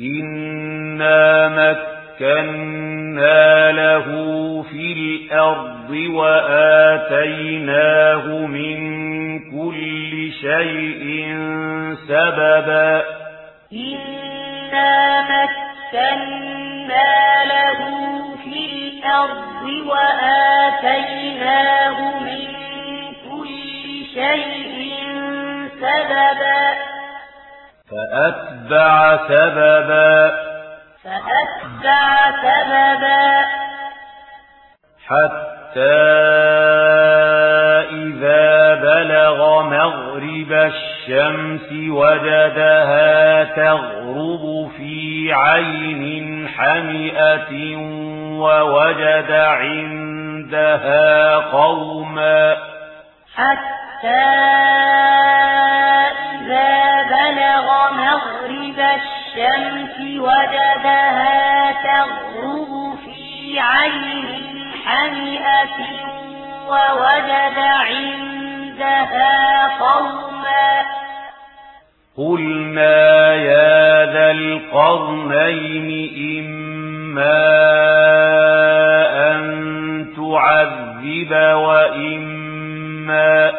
إنا مكنا له في الأرض وآتيناه من كل شيء سببا إنا مكنا له في الأرض وآتيناه من كل شيء سببا فأتبع سببا. فأتبع سببا. حتى إذا بلغ مغرب الشمس وجدها تغرب في عين حمئة ووجد عندها قوما. حتى الشمس وجدها تغرب في عين حمئة ووجد عندها قوما قلنا يا ذا القرنين إما أن تعذب وإما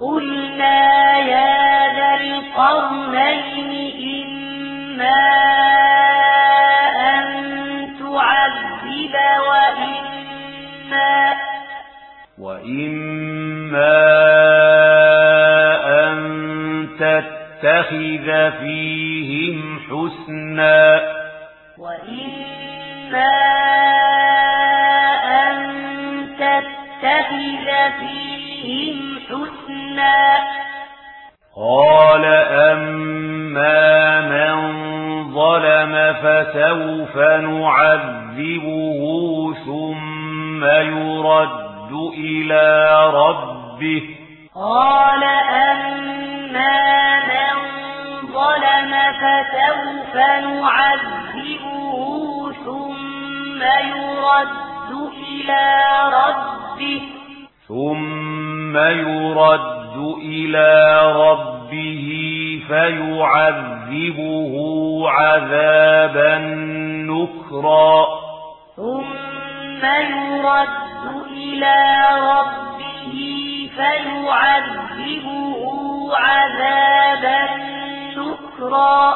قلنا يا ذا القرنين وإما أن تتخذ فيهم حسنا وإما أن تتخذ فيهم حسنا قال فسوف نعذبه ثم يرد إلى ربه. قال أما من ظلم فسوف نعذبه ثم يرد إلى ربه. ثم يرد إلى ربه فيعذبه عذابا نكرا. ثم يرد إلى ربه فيعذبه عذابا نكرا.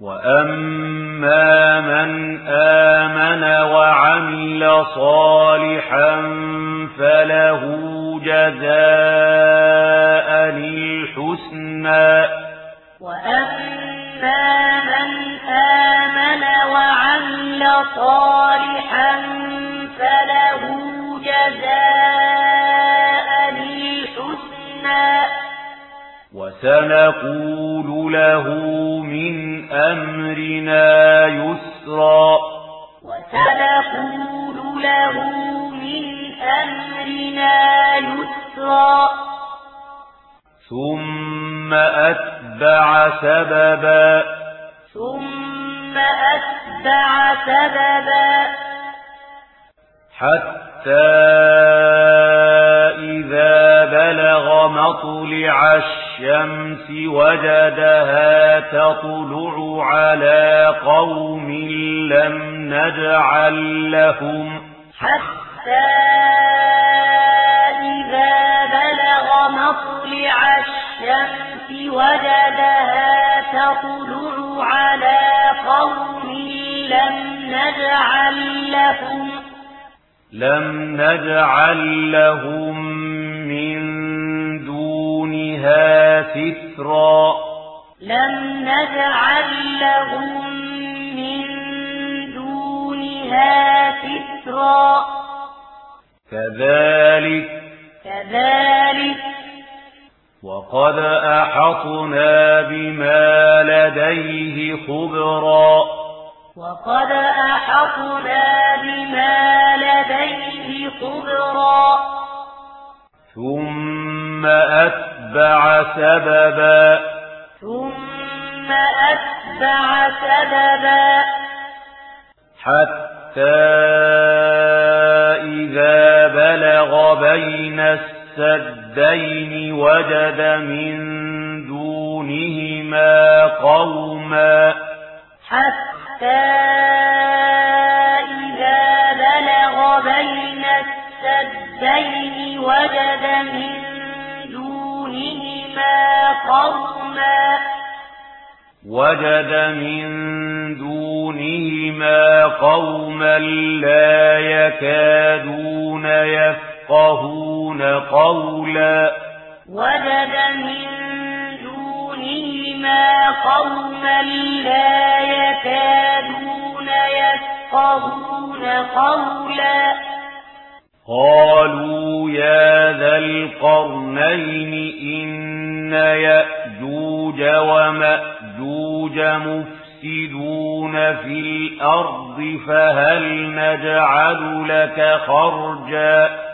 وأما من آمن وعمل صالحا فله جزاء وأما من آمن وعمل صالحا فله جزاء الحسنى وسنقول له من أمرنا يسرا وسنقول له من أمرنا يسرا ثم سببا. ثم أتبع سببا. حتى إذا بلغ مطلع الشمس وجدها تطلع على قوم لم نجعل لهم حتى إذا بلغ مطلع الشمس وجدها تطلعوا على قوم لم نجعل لهم لم نجعل لهم من دونها سترا لم نجعل لهم من دونها سترا كذلك كذلك وقد أحطنا بما لديه خبرا. وقد أحطنا بما لديه خبرا. ثم أتبع سببا. ثم أتبع سببا. حتى إذا بلغ بين السد الدين وجد من دونهما قوما حتى إذا بلغ بين السدين وجد من دونهما قوما وجد من دونهما قوما لا يكادون يفعلون يفقهون قولا. وجد من دونهما قوما لا يكادون يفقهون قولا. قالوا يا ذا القرنين إن يأجوج ومأجوج مفتر يفسدون في الأرض فهل نجعل لك خرجا؟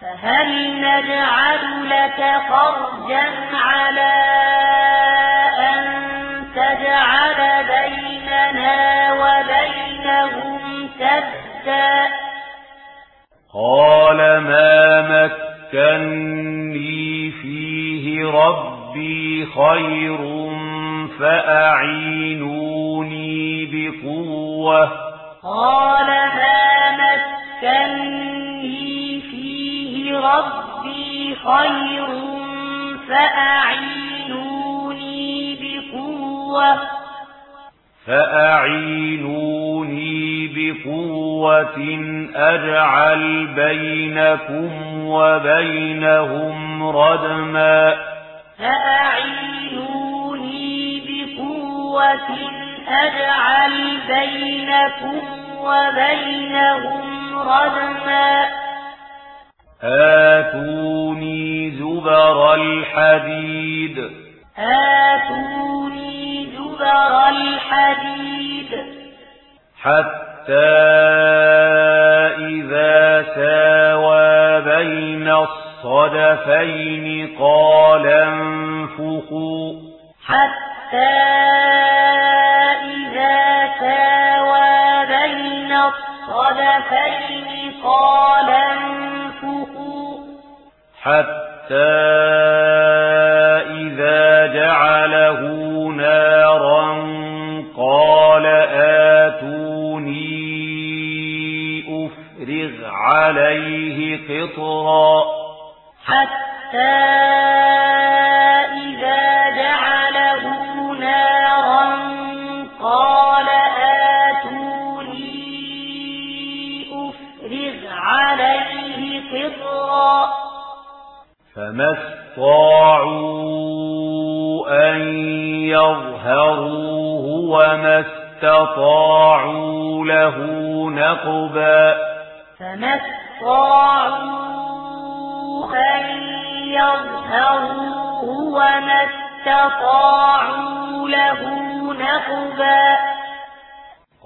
فهل نجعل لك خرجا على أن تجعل بيننا وبينهم سبتا قال ما مكني فيه ربي خير فأعينوني بقوة. قال ما مكني ربي خير فأعينوني بقوة فأعينوني بقوة أجعل بينكم وبينهم ردما فأعينوني بقوة أجعل بينكم وبينهم ردما آتوني زبر الحديد. آتوني زبر الحديد. حتى إذا ساوى بين الصدفين قال انفقوا حتى إذا ساوى بين الصدفين قال حتى إذا جعله نارا قال آتوني أفرغ عليه قطرا حتى فما استطاعوا أن يظهروه وما استطاعوا له نقبا فما استطاعوا أن يظهروه وما استطاعوا له نقبا